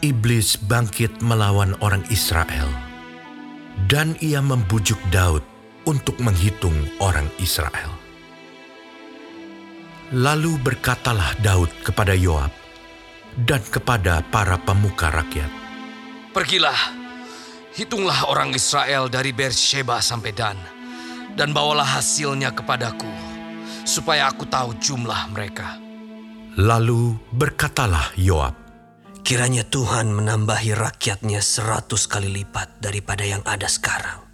iblis bangkit melawan orang Israel, dan ia membujuk Daud untuk menghitung orang Israel. Lalu berkatalah Daud kepada Yoab dan kepada para pemuka rakyat, Pergilah, hitunglah orang Israel dari Beersheba sampai Dan, dan bawalah hasilnya kepadaku, supaya aku tahu jumlah mereka. Lalu berkatalah Yoab, Kiranya Tuhan menambahi rakyatnya seratus kali lipat daripada yang ada sekarang.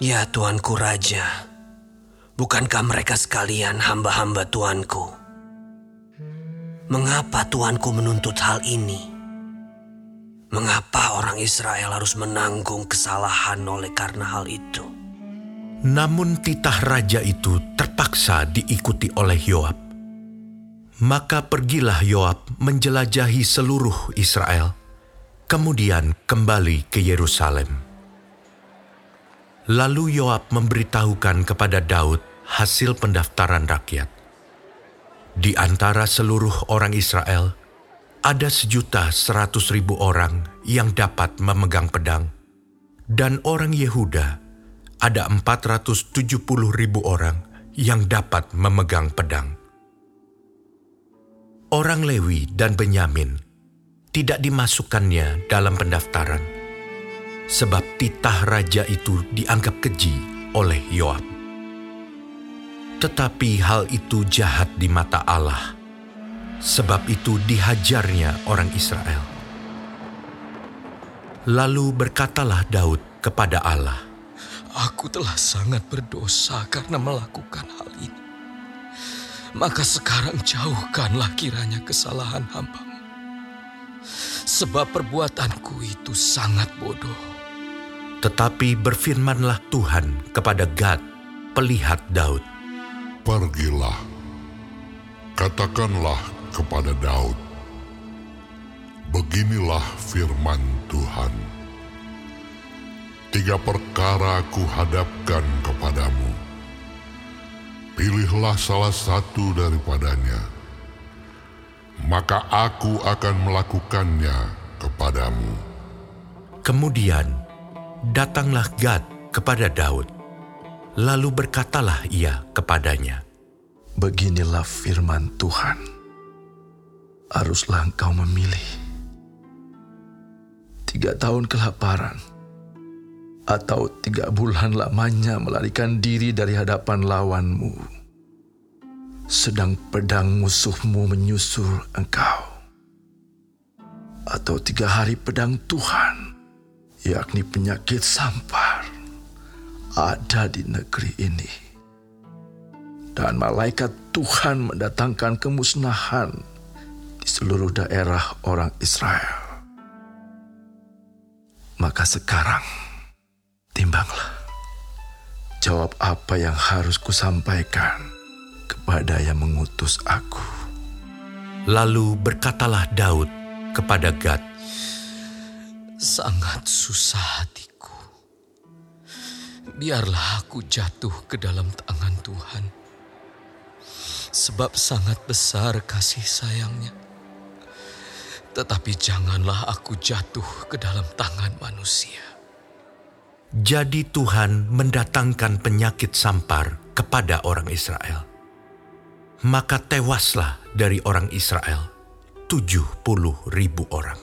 Ya Tuanku Raja, bukankah mereka sekalian hamba-hamba Tuanku? Mengapa Tuanku menuntut hal ini? Mengapa orang Israel harus menanggung kesalahan oleh karena hal itu? Namun titah raja itu terpaksa diikuti oleh Yoab. Maka pergilah Yoab menjelajahi seluruh Israel, kemudian kembali ke Yerusalem. Lalu Yoab memberitahukan kepada Daud hasil pendaftaran rakyat. Di antara seluruh orang Israel, ada sejuta seratus ribu orang yang dapat memegang pedang, dan orang Yehuda ada empat ratus tujuh puluh ribu orang yang dapat memegang pedang. Orang Lewi dan Benyamin tidak dimasukkannya dalam pendaftaran, sebab titah raja itu dianggap keji oleh Yoab. Tetapi hal itu jahat di mata Allah, sebab itu dihajarnya orang Israel. Lalu berkatalah Daud kepada Allah, Aku telah sangat berdosa karena melakukan hal ini. Maka sekarang jauhkanlah kiranya kesalahan hambamu. Sebab perbuatanku itu sangat bodoh. Tetapi berfirmanlah Tuhan kepada Gad, pelihat Daud. Pergilah, katakanlah kepada Daud, Beginilah firman Tuhan. Tiga perkara ku hadapkan kepadamu. Pilihlah salah satu daripadanya, maka aku akan melakukannya kepadamu. Kemudian datanglah Gad kepada Daud. Lalu berkatalah ia kepadanya, Beginilah firman Tuhan. Haruslah engkau memilih tiga tahun kelaparan atau tiga bulan lamanya melarikan diri dari hadapan lawanmu. Sedang pedang musuhmu menyusul engkau. Atau tiga hari pedang Tuhan, yakni penyakit sampar, ada di negeri ini. Dan malaikat Tuhan mendatangkan kemusnahan di seluruh daerah orang Israel. Maka sekarang, timbanglah. Jawab apa yang harus kusampaikan kepada yang mengutus aku. Lalu berkatalah Daud kepada Gad, Sangat susah hatiku. Biarlah aku jatuh ke dalam tangan Tuhan. Sebab sangat besar kasih sayangnya. Tetapi janganlah aku jatuh ke dalam tangan manusia. Jadi Tuhan mendatangkan penyakit sampar kepada orang Israel. Maka tewaslah dari orang Israel tujuh puluh ribu orang.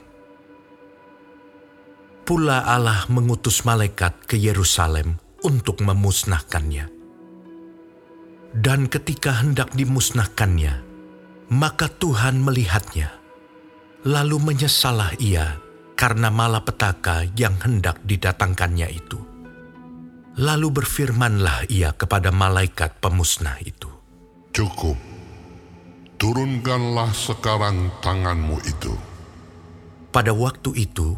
Pula Allah mengutus malaikat ke Yerusalem untuk memusnahkannya. Dan ketika hendak dimusnahkannya, maka Tuhan melihatnya. Lalu menyesalah ia karena malapetaka yang hendak didatangkannya itu. Lalu berfirmanlah ia kepada malaikat pemusnah itu. Cukup, turunkanlah sekarang tanganmu itu. Pada waktu itu,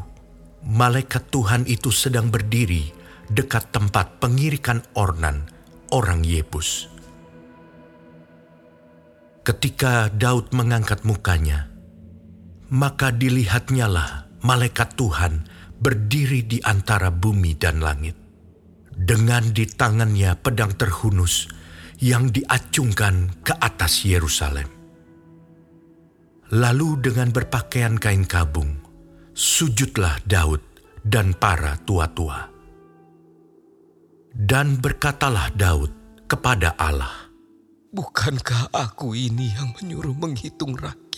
malaikat Tuhan itu sedang berdiri dekat tempat pengirikan ornan orang Yebus. Ketika Daud mengangkat mukanya, maka dilihatnyalah malaikat Tuhan berdiri di antara bumi dan langit. Dengan di tangannya pedang terhunus yang diacungkan ke atas Yerusalem. Lalu dengan berpakaian kain kabung, sujudlah Daud dan para tua-tua. Dan berkatalah Daud kepada Allah, Bukankah aku ini yang menyuruh menghitung rakyat?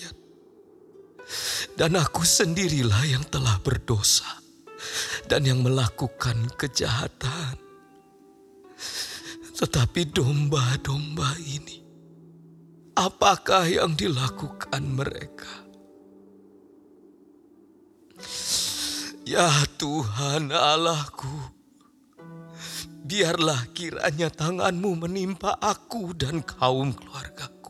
Dan aku sendirilah yang telah berdosa dan yang melakukan kejahatan. Tetapi domba-domba ini, apakah yang dilakukan mereka? Ya Tuhan Allahku, biarlah kiranya tanganmu menimpa aku dan kaum keluargaku.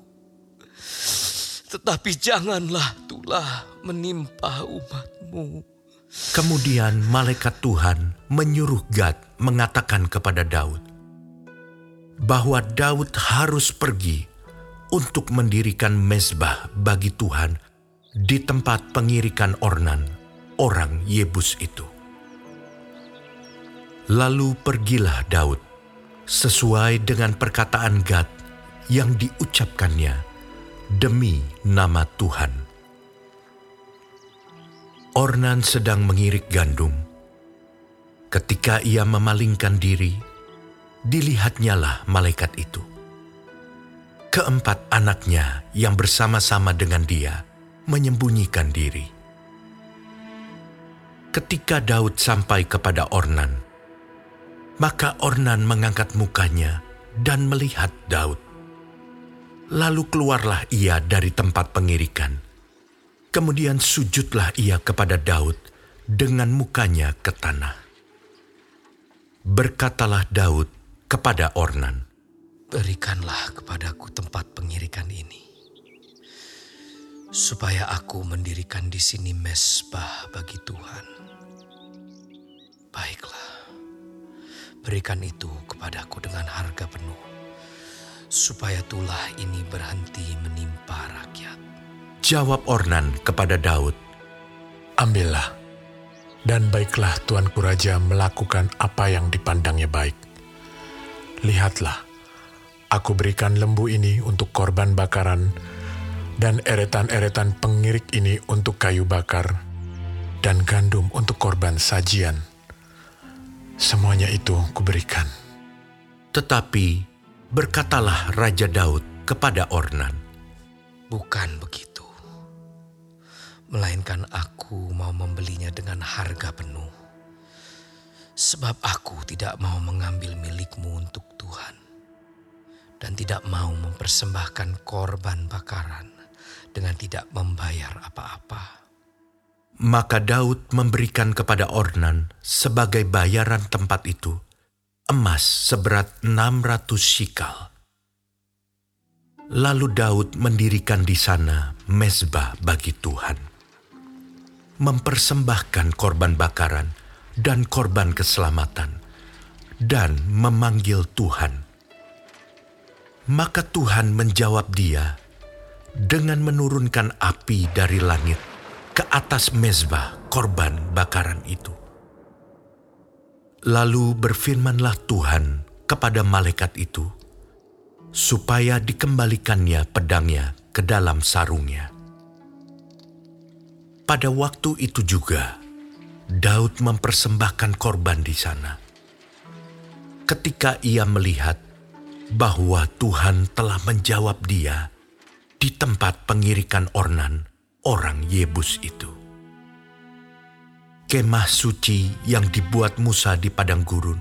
Tetapi janganlah tulah menimpa umatmu. Kemudian malaikat Tuhan menyuruh Gad mengatakan kepada Daud bahwa Daud harus pergi untuk mendirikan mezbah bagi Tuhan di tempat pengirikan Ornan, orang Yebus itu. Lalu pergilah Daud sesuai dengan perkataan Gad yang diucapkannya demi nama Tuhan. Ornan sedang mengirik gandum. Ketika ia memalingkan diri, dilihatnyalah malaikat itu. Keempat anaknya yang bersama-sama dengan dia menyembunyikan diri. Ketika Daud sampai kepada Ornan, maka Ornan mengangkat mukanya dan melihat Daud. Lalu keluarlah ia dari tempat pengirikan Kemudian sujudlah ia kepada Daud dengan mukanya ke tanah. Berkatalah Daud kepada Ornan, Berikanlah kepadaku tempat pengirikan ini, supaya aku mendirikan di sini mesbah bagi Tuhan. Baiklah, berikan itu kepadaku dengan harga penuh, supaya tulah ini berhenti menimpa rakyat. Jawab Ornan kepada Daud, Ambillah, dan baiklah tuanku raja melakukan apa yang dipandangnya baik. Lihatlah, aku berikan lembu ini untuk korban bakaran, dan eretan-eretan pengirik ini untuk kayu bakar, dan gandum untuk korban sajian. Semuanya itu kuberikan. Tetapi berkatalah Raja Daud kepada Ornan, Bukan begitu melainkan aku mau membelinya dengan harga penuh. Sebab aku tidak mau mengambil milikmu untuk Tuhan dan tidak mau mempersembahkan korban bakaran dengan tidak membayar apa-apa. Maka Daud memberikan kepada Ornan sebagai bayaran tempat itu emas seberat 600 shikal. Lalu Daud mendirikan di sana mezbah bagi Tuhan mempersembahkan korban bakaran dan korban keselamatan, dan memanggil Tuhan. Maka Tuhan menjawab dia dengan menurunkan api dari langit ke atas mezbah korban bakaran itu. Lalu berfirmanlah Tuhan kepada malaikat itu, supaya dikembalikannya pedangnya ke dalam sarungnya. Pada waktu itu juga, Daud mempersembahkan korban di sana. Ketika ia melihat bahwa Tuhan telah menjawab dia di tempat pengirikan Ornan, orang Yebus itu. Kemah suci yang dibuat Musa di padang gurun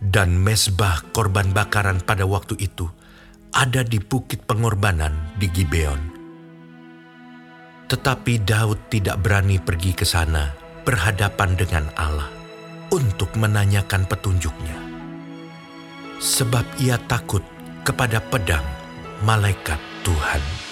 dan mesbah korban bakaran pada waktu itu ada di bukit pengorbanan di Gibeon tetapi Daud tidak berani pergi ke sana berhadapan dengan Allah untuk menanyakan petunjuknya. Sebab ia takut kepada pedang malaikat Tuhan.